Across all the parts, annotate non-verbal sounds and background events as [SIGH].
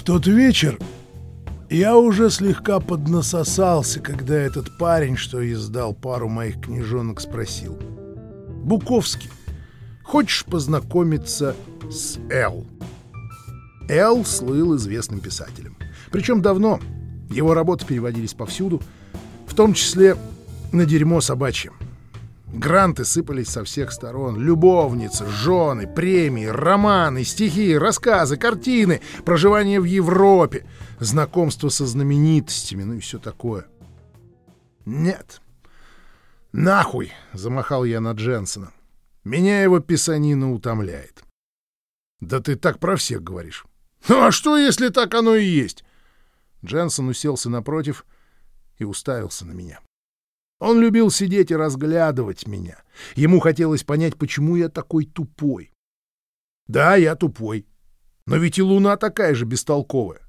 В тот вечер я уже слегка поднасосался, когда этот парень, что издал пару моих книжонок, спросил. «Буковский, хочешь познакомиться с Эл?» Эл слыл известным писателем. Причем давно. Его работы переводились повсюду, в том числе на дерьмо собачье. Гранты сыпались со всех сторон. Любовницы, жены, премии, романы, стихи, рассказы, картины, проживание в Европе, знакомство со знаменитостями, ну и все такое. Нет. Нахуй, замахал я на Дженсона. Меня его писанина утомляет. Да ты так про всех говоришь. Ну а что, если так оно и есть? Дженсон уселся напротив и уставился на меня. Он любил сидеть и разглядывать меня. Ему хотелось понять, почему я такой тупой. Да, я тупой. Но ведь и Луна такая же бестолковая.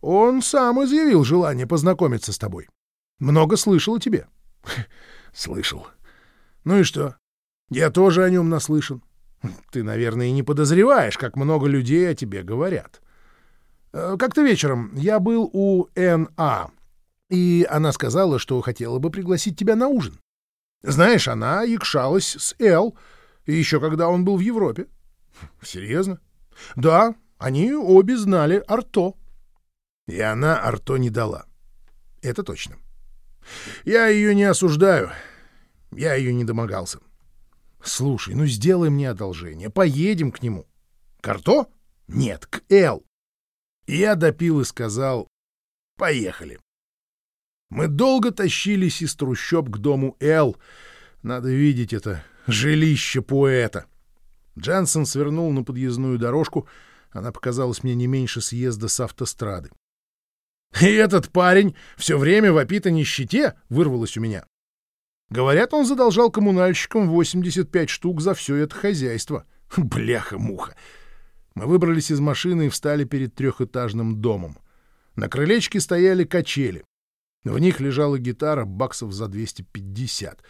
Он сам изъявил желание познакомиться с тобой. Много слышал о тебе. [LAUGHS] Слышал. Ну и что? Я тоже о нем наслышан. Ты, наверное, и не подозреваешь, как много людей о тебе говорят. Э, как-то вечером я был у Н.А., и она сказала, что хотела бы пригласить тебя на ужин. Знаешь, она якшалась с Эл, еще когда он был в Европе. Серьезно? Да, они обе знали Арто. И она Арто не дала. Это точно. Я ее не осуждаю. Я ее не домогался. Слушай, ну сделай мне одолжение. Поедем к нему. К Арто? Нет, к Эл. Я допил и сказал «Поехали». Мы долго тащились из трущоб к дому Эл. Надо видеть это жилище поэта. Дженсен свернул на подъездную дорожку. Она показалась мне не меньше съезда с автострады. «И этот парень все время вопит о нищете?» — вырвалось у меня. Говорят, он задолжал коммунальщикам 85 штук за все это хозяйство. Бляха-муха! Мы выбрались из машины и встали перед трехэтажным домом. На крылечке стояли качели. В них лежала гитара баксов за 250.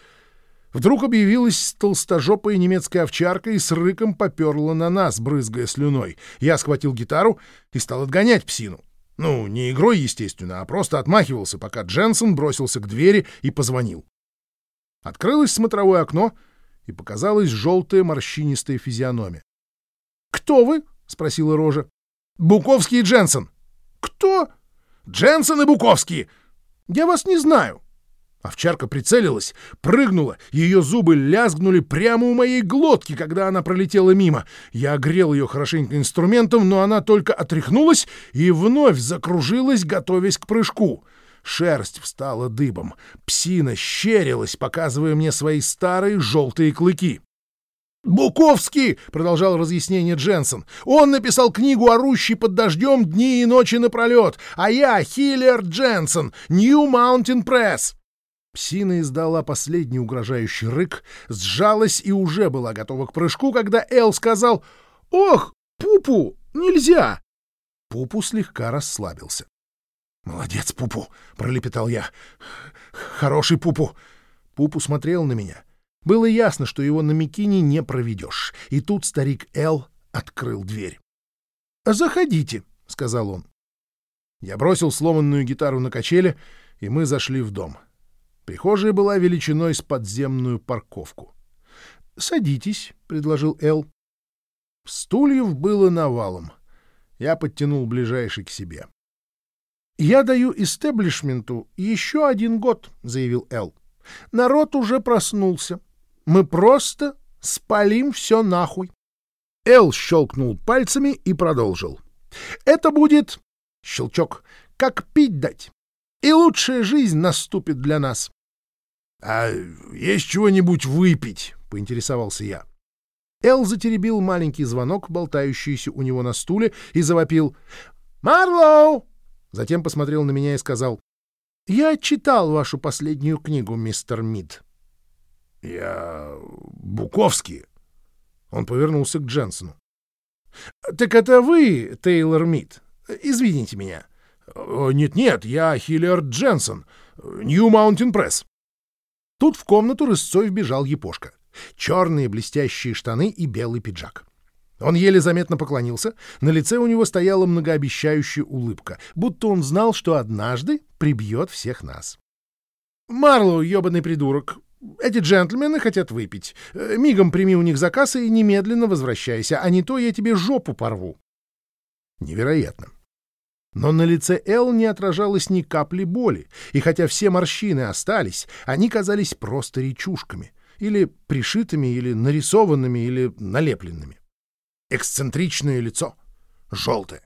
Вдруг объявилась толстожопая немецкая овчарка и с рыком поперла на нас, брызгая слюной. Я схватил гитару и стал отгонять псину. Ну, не игрой, естественно, а просто отмахивался, пока Дженсен бросился к двери и позвонил. Открылось смотровое окно, и показалась желтая морщинистая физиономия. «Кто вы?» — спросила Рожа. «Буковский и Дженсен». «Кто?» «Дженсен и Буковский!» Я вас не знаю. Овчарка прицелилась, прыгнула, ее зубы лязгнули прямо у моей глотки, когда она пролетела мимо. Я огрел ее хорошенько инструментом, но она только отряхнулась и вновь закружилась, готовясь к прыжку. Шерсть встала дыбом, псина щерилась, показывая мне свои старые желтые клыки. «Буковский!» — продолжал разъяснение Дженсен. «Он написал книгу «Орущий под дождем дни и ночи напролет», а я Хиллер Дженсен, New Mountain Press». Псина издала последний угрожающий рык, сжалась и уже была готова к прыжку, когда Эл сказал «Ох, Пупу, нельзя!» Пупу слегка расслабился. «Молодец, Пупу!» — пролепетал я. «Хороший Пупу!» Пупу смотрел на меня — было ясно, что его на Микине не проведешь. И тут старик Эл открыл дверь. «Заходите», — сказал он. Я бросил сломанную гитару на качели, и мы зашли в дом. Прихожая была величиной с подземную парковку. «Садитесь», — предложил Эл. Стульев было навалом. Я подтянул ближайший к себе. «Я даю истеблишменту еще один год», — заявил Эл. «Народ уже проснулся. Мы просто спалим все нахуй. Эл щелкнул пальцами и продолжил. Это будет... Щелчок. Как пить дать. И лучшая жизнь наступит для нас. — А есть чего-нибудь выпить? — поинтересовался я. Эл затеребил маленький звонок, болтающийся у него на стуле, и завопил «Марлоу!» Затем посмотрел на меня и сказал «Я читал вашу последнюю книгу, мистер Мид. «Я... Буковский». Он повернулся к Дженсону. «Так это вы, Тейлор Мид? Извините меня». «Нет-нет, я Хиллер Дженсон, Нью Маунтин Пресс». Тут в комнату рысцой вбежал Япошка. Черные блестящие штаны и белый пиджак. Он еле заметно поклонился, на лице у него стояла многообещающая улыбка, будто он знал, что однажды прибьет всех нас. «Марлоу, ебаный придурок, эти джентльмены хотят выпить. Э, мигом прими у них заказ и немедленно возвращайся, а не то я тебе жопу порву». Невероятно. Но на лице Эл не отражалось ни капли боли, и хотя все морщины остались, они казались просто речушками, или пришитыми, или нарисованными, или налепленными. Эксцентричное лицо, желтое.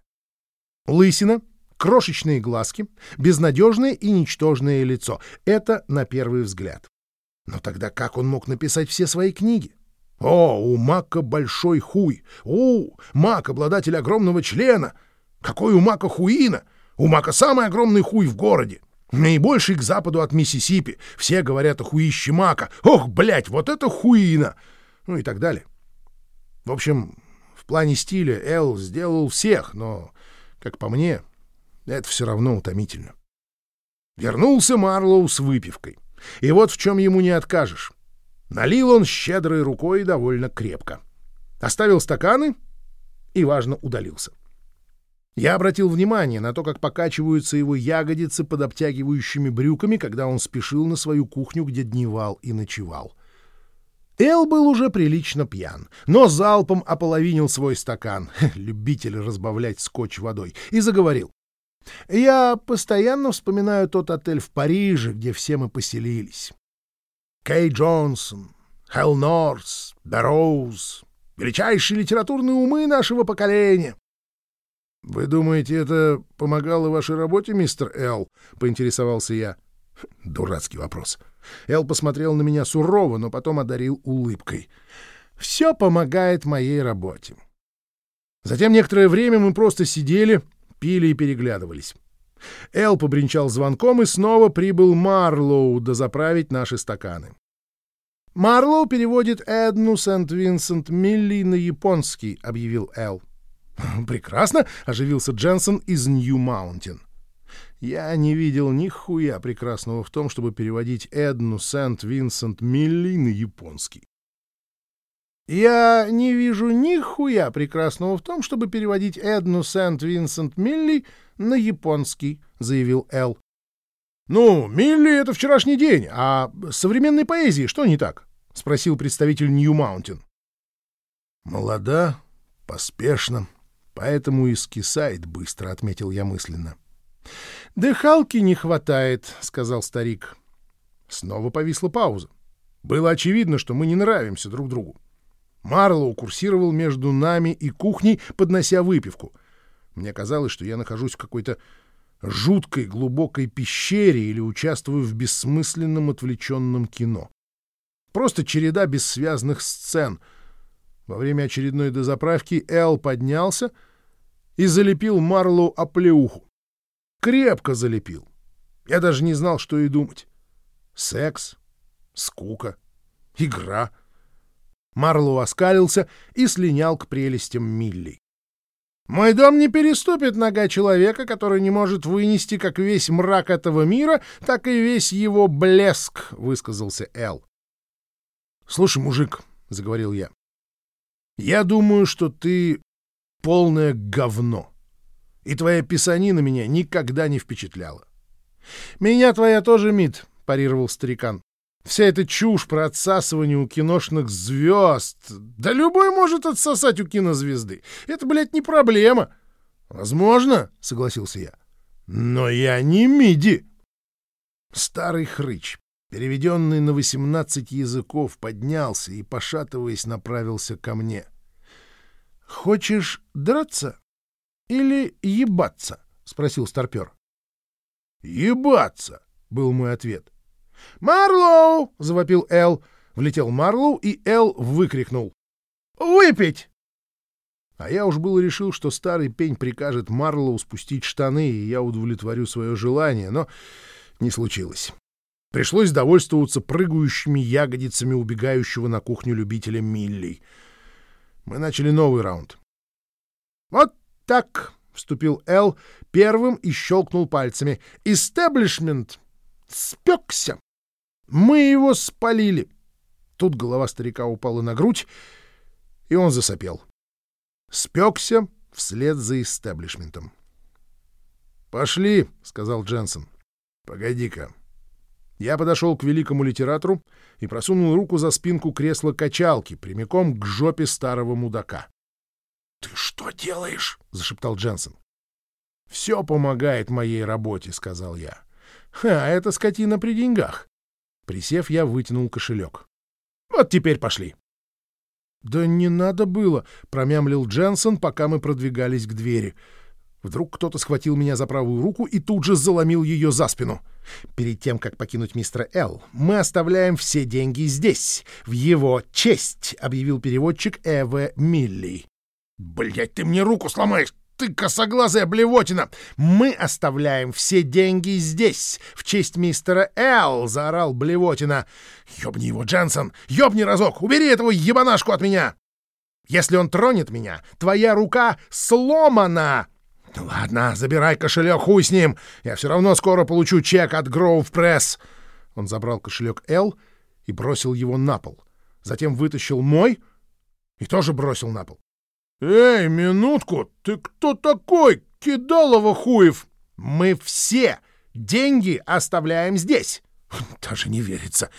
Лысина, крошечные глазки, безнадежное и ничтожное лицо — это на первый взгляд. Но тогда как он мог написать все свои книги? О, у Мака большой хуй! У, Мак — обладатель огромного члена! Какой у Мака хуина! У Мака самый огромный хуй в городе! Наибольший к западу от Миссисипи. Все говорят о хуище Мака. Ох, блядь, вот это хуина! Ну и так далее. В общем, в плане стиля Эл сделал всех, но, как по мне, это все равно утомительно. Вернулся Марлоу с выпивкой. И вот в чем ему не откажешь. Налил он щедрой рукой довольно крепко. Оставил стаканы и, важно, удалился. Я обратил внимание на то, как покачиваются его ягодицы под обтягивающими брюками, когда он спешил на свою кухню, где дневал и ночевал. Эл был уже прилично пьян, но залпом ополовинил свой стакан, [LAUGHS] любитель разбавлять скотч водой, и заговорил. Я постоянно вспоминаю тот отель в Париже, где все мы поселились. Кей Джонсон, Хелл Норс, Берроуз — величайшие литературные умы нашего поколения. — Вы думаете, это помогало вашей работе, мистер Эл? — поинтересовался я. [LAUGHS] Дурацкий вопрос. Эл посмотрел на меня сурово, но потом одарил улыбкой. — Все помогает моей работе. Затем некоторое время мы просто сидели пили и переглядывались. Эл побринчал звонком, и снова прибыл Марлоу дозаправить наши стаканы. «Марлоу переводит Эдну Сент-Винсент Милли на японский», — объявил Эл. «Прекрасно!» — оживился Дженсен из Нью-Маунтин. Я не видел ни хуя прекрасного в том, чтобы переводить Эдну Сент-Винсент Милли на японский. Я не вижу ни хуя прекрасного в том, чтобы переводить Эдну Сент-Винсент Милли на японский, заявил Эл. Ну, Милли — это вчерашний день, а с современной поэзией что не так? — спросил представитель Нью-Маунтин. Молода, поспешно, поэтому и скисает быстро, — отметил я мысленно. — Дыхалки не хватает, — сказал старик. Снова повисла пауза. Было очевидно, что мы не нравимся друг другу. Марлоу курсировал между нами и кухней, поднося выпивку. Мне казалось, что я нахожусь в какой-то жуткой глубокой пещере или участвую в бессмысленном отвлеченном кино. Просто череда бессвязных сцен. Во время очередной дозаправки Эл поднялся и залепил Марлоу оплеуху. Крепко залепил. Я даже не знал, что и думать. Секс, скука, игра — Марлоу оскалился и слинял к прелестям Милли. «Мой дом не переступит нога человека, который не может вынести как весь мрак этого мира, так и весь его блеск», — высказался Эл. «Слушай, мужик», — заговорил я, — «я думаю, что ты полное говно, и твоя писанина меня никогда не впечатляла». «Меня твоя тоже, Мит», — парировал старикан. Вся эта чушь про отсасывание у киношных звезд. Да любой может отсосать у кинозвезды. Это, блядь, не проблема. Возможно, согласился я. Но я не миди. Старый хрыч, переведенный на восемнадцать языков, поднялся и, пошатываясь, направился ко мне. «Хочешь драться или ебаться?» — спросил старпер. «Ебаться!» — был мой ответ. «Марлоу!» — завопил Эл. Влетел Марлоу, и Эл выкрикнул. «Выпить!» А я уж было решил, что старый пень прикажет Марлоу спустить штаны, и я удовлетворю свое желание, но не случилось. Пришлось довольствоваться прыгающими ягодицами убегающего на кухню любителя Милли. Мы начали новый раунд. «Вот так!» — вступил Эл первым и щелкнул пальцами. «Истеблишмент спекся!» Мы его спалили. Тут голова старика упала на грудь, и он засопел. спекся вслед за истеблишментом. «Пошли», — сказал Дженсен. «Погоди-ка». Я подошел к великому литератору и просунул руку за спинку кресла-качалки, прямиком к жопе старого мудака. «Ты что делаешь?» — зашептал Дженсен. «Все помогает моей работе», — сказал я. «Ха, это скотина при деньгах». Присев, я вытянул кошелек. «Вот теперь пошли». «Да не надо было», — промямлил Дженсен, пока мы продвигались к двери. Вдруг кто-то схватил меня за правую руку и тут же заломил ее за спину. Перед тем, как покинуть мистера Л, мы оставляем все деньги здесь, в его честь, объявил переводчик Эве Милли. Блять, ты мне руку сломаешь! Ты косоглазая блевотина! Мы оставляем все деньги здесь, в честь мистера Л, заорал блевотина. Ёбни его, Дженсон! Ёбни разок! Убери этого ебанашку от меня! Если он тронет меня, твоя рука сломана! «Ладно, забирай кошелек, хуй с ним. Я все равно скоро получу чек от Гроув Пресс». Он забрал кошелек Л и бросил его на пол. Затем вытащил мой и тоже бросил на пол. «Эй, минутку! Ты кто такой? Кидалова хуев!» «Мы все деньги оставляем здесь!» [LAUGHS] «Даже не верится.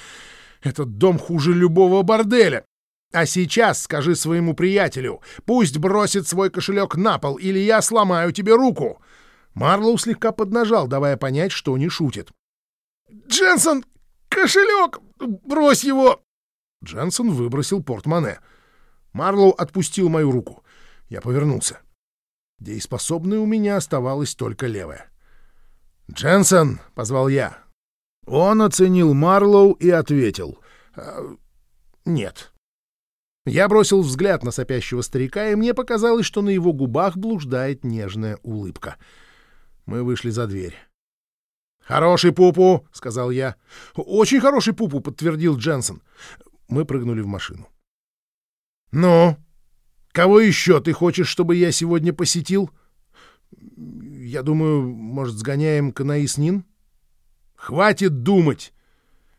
Этот дом хуже любого борделя. А сейчас скажи своему приятелю, пусть бросит свой кошелек на пол, или я сломаю тебе руку. Марлоу слегка поднажал, давая понять, что не шутит. «Дженсон, кошелек! Брось его!» Дженсон выбросил портмоне. Марлоу отпустил мою руку. Я повернулся. Дееспособной у меня оставалась только левая. «Дженсон!» — позвал я. Он оценил Марлоу и ответил. «Э, «Нет». Я бросил взгляд на сопящего старика, и мне показалось, что на его губах блуждает нежная улыбка. Мы вышли за дверь. «Хороший пупу!» — сказал я. «Очень хороший пупу!» — подтвердил Дженсен. Мы прыгнули в машину. «Ну, кого еще ты хочешь, чтобы я сегодня посетил?» «Я думаю, может, сгоняем к Анаис Нин?» «Хватит думать!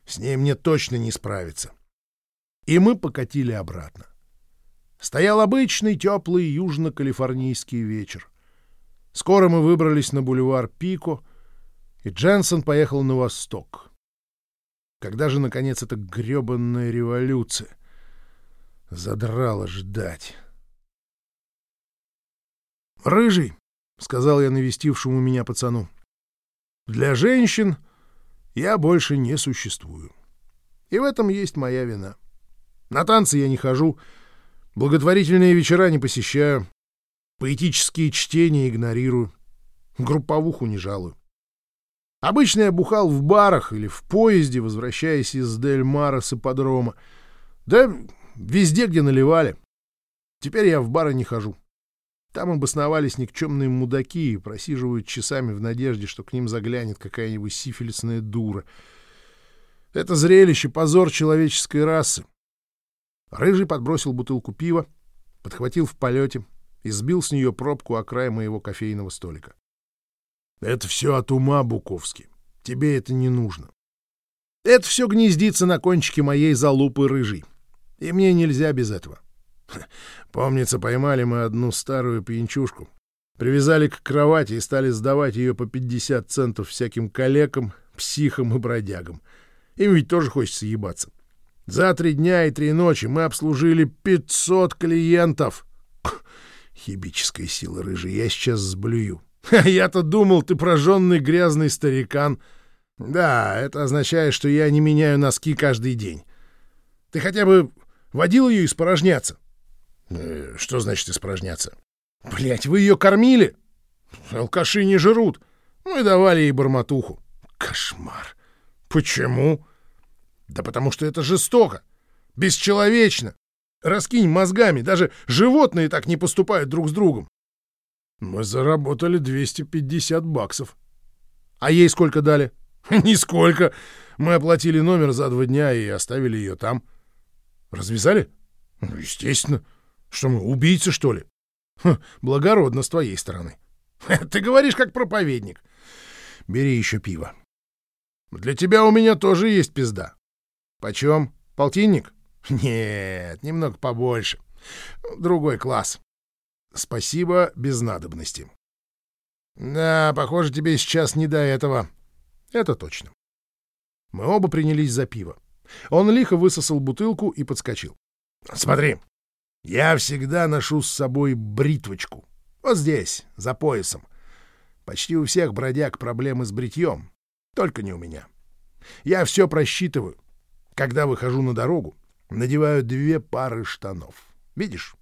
С ней мне точно не справиться!» И мы покатили обратно. Стоял обычный теплый южно-калифорнийский вечер. Скоро мы выбрались на бульвар Пико, и Дженсен поехал на восток. Когда же, наконец, эта гребанная революция задрала ждать? «Рыжий», — сказал я навестившему меня пацану, — «для женщин я больше не существую. И в этом есть моя вина. На танцы я не хожу, благотворительные вечера не посещаю, поэтические чтения игнорирую, групповуху не жалую. Обычно я бухал в барах или в поезде, возвращаясь из Дель-Мара с ипподрома. Да везде, где наливали. Теперь я в бары не хожу. Там обосновались никчемные мудаки и просиживают часами в надежде, что к ним заглянет какая-нибудь сифилисная дура. Это зрелище — позор человеческой расы. Рыжий подбросил бутылку пива, подхватил в полете и сбил с нее пробку о край моего кофейного столика. «Это все от ума, Буковский. Тебе это не нужно. Это все гнездится на кончике моей залупы рыжий. И мне нельзя без этого. Помнится, поймали мы одну старую пьянчушку, привязали к кровати и стали сдавать ее по 50 центов всяким калекам, психам и бродягам. Им ведь тоже хочется ебаться. За три дня и три ночи мы обслужили 500 клиентов. Хибическая сила рыжий, я сейчас сблюю. Я-то думал, ты прожженный грязный старикан. Да, это означает, что я не меняю носки каждый день. Ты хотя бы водил ее испорожняться? Э, что значит испорожняться? Блять, вы ее кормили? Алкаши не жрут. Мы давали ей бормотуху. Кошмар. Почему? Да потому что это жестоко, бесчеловечно. Раскинь мозгами, даже животные так не поступают друг с другом. Мы заработали 250 баксов. А ей сколько дали? [LAUGHS] Нисколько. Мы оплатили номер за два дня и оставили ее там. Развязали? Ну, естественно. Что мы, убийцы, что ли? Хм, благородно с твоей стороны. Ты говоришь, как проповедник. Бери еще пиво. Для тебя у меня тоже есть пизда. Почем? Полтинник? Нет, немного побольше. Другой класс. Спасибо, без надобности. Да, похоже, тебе сейчас не до этого. Это точно. Мы оба принялись за пиво. Он лихо высосал бутылку и подскочил. Смотри, я всегда ношу с собой бритвочку. Вот здесь, за поясом. Почти у всех бродяг проблемы с бритьем. Только не у меня. Я все просчитываю. Когда выхожу на дорогу, надеваю две пары штанов. Видишь?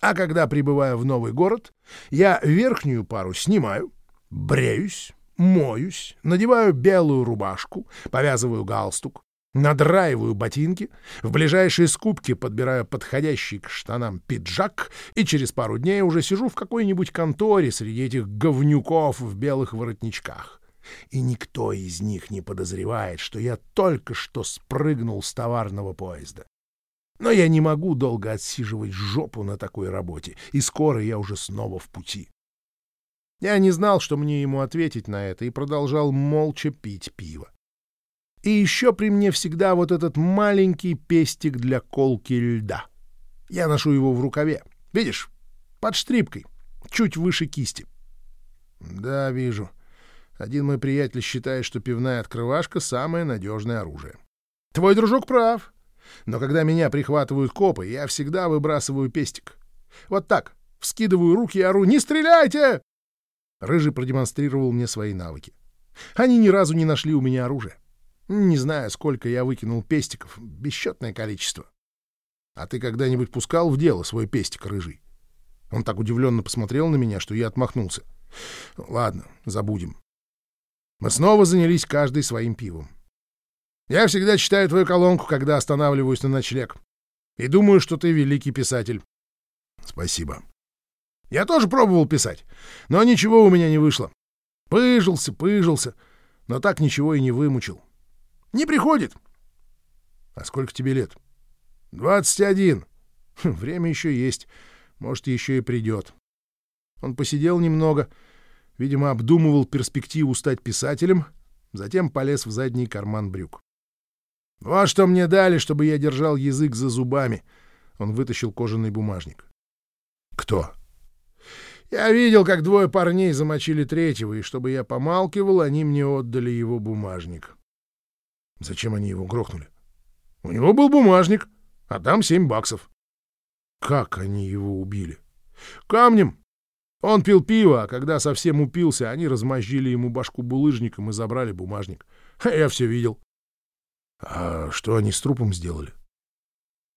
А когда прибываю в новый город, я верхнюю пару снимаю, бреюсь, моюсь, надеваю белую рубашку, повязываю галстук, надраиваю ботинки, в ближайшие скупки подбираю подходящий к штанам пиджак и через пару дней уже сижу в какой-нибудь конторе среди этих говнюков в белых воротничках. И никто из них не подозревает, что я только что спрыгнул с товарного поезда. Но я не могу долго отсиживать жопу на такой работе, и скоро я уже снова в пути. Я не знал, что мне ему ответить на это, и продолжал молча пить пиво. И еще при мне всегда вот этот маленький пестик для колки льда. Я ношу его в рукаве. Видишь? Под штрипкой. Чуть выше кисти. Да, вижу. Один мой приятель считает, что пивная открывашка — самое надежное оружие. Твой дружок прав. Но когда меня прихватывают копы, я всегда выбрасываю пестик. Вот так, вскидываю руки и ору «Не стреляйте!» Рыжий продемонстрировал мне свои навыки. Они ни разу не нашли у меня оружия. Не знаю, сколько я выкинул пестиков, бесчетное количество. А ты когда-нибудь пускал в дело свой пестик, Рыжий? Он так удивленно посмотрел на меня, что я отмахнулся. Ладно, забудем. Мы снова занялись каждый своим пивом. Я всегда читаю твою колонку, когда останавливаюсь на ночлег. И думаю, что ты великий писатель. Спасибо. Я тоже пробовал писать, но ничего у меня не вышло. Пыжился, пыжился, но так ничего и не вымучил. Не приходит. А сколько тебе лет? Двадцать один. Хм, время еще есть. Может, еще и придет. Он посидел немного, видимо, обдумывал перспективу стать писателем, затем полез в задний карман брюк. «Вот что мне дали, чтобы я держал язык за зубами». Он вытащил кожаный бумажник. «Кто?» «Я видел, как двое парней замочили третьего, и чтобы я помалкивал, они мне отдали его бумажник». «Зачем они его грохнули?» «У него был бумажник, а там семь баксов». «Как они его убили?» «Камнем. Он пил пиво, а когда совсем упился, они размозжили ему башку булыжником и забрали бумажник. [LAUGHS] Я все видел». А что они с трупом сделали?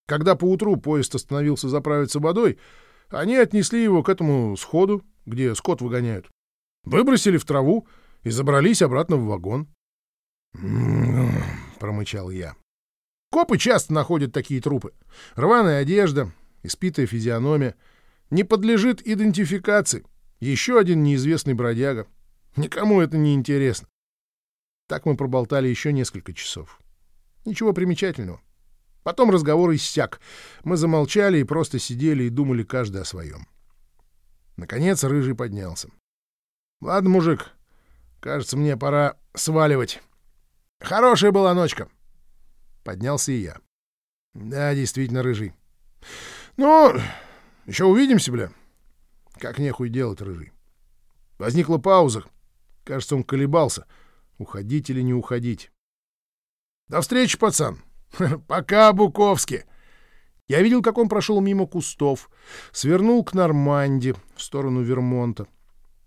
Когда поутру поезд остановился заправиться водой, они отнесли его к этому сходу, где скот выгоняют. Выбросили в траву и забрались обратно в вагон. «М-м-м», промычал я. Копы часто находят такие трупы. Рваная одежда, испитая физиономия. Не подлежит идентификации. Еще один неизвестный бродяга. Никому это не интересно. Так мы проболтали еще несколько часов. Ничего примечательного. Потом разговор иссяк. Мы замолчали и просто сидели и думали каждый о своем. Наконец Рыжий поднялся. — Ладно, мужик, кажется, мне пора сваливать. Хорошая была ночка. Поднялся и я. — Да, действительно, Рыжий. — Ну, еще увидимся, бля. Как нехуй делать, Рыжий. Возникла пауза. Кажется, он колебался, уходить или не уходить. До встречи, пацан. [LAUGHS] Пока, Буковский. Я видел, как он прошел мимо кустов, свернул к Норманде в сторону Вермонта,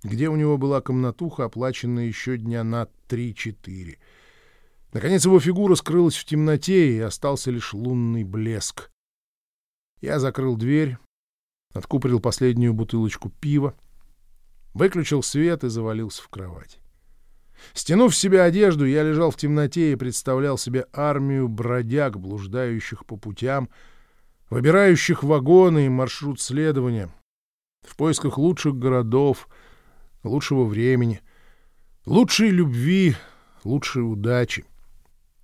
где у него была комнатуха, оплаченная еще дня на три-четыре. Наконец его фигура скрылась в темноте, и остался лишь лунный блеск. Я закрыл дверь, откупорил последнюю бутылочку пива, выключил свет и завалился в кровать. Стянув с себя одежду, я лежал в темноте и представлял себе армию бродяг, блуждающих по путям, выбирающих вагоны и маршрут следования, в поисках лучших городов, лучшего времени, лучшей любви, лучшей удачи,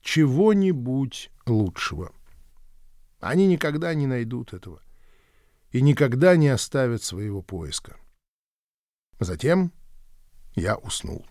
чего-нибудь лучшего. Они никогда не найдут этого и никогда не оставят своего поиска. Затем я уснул.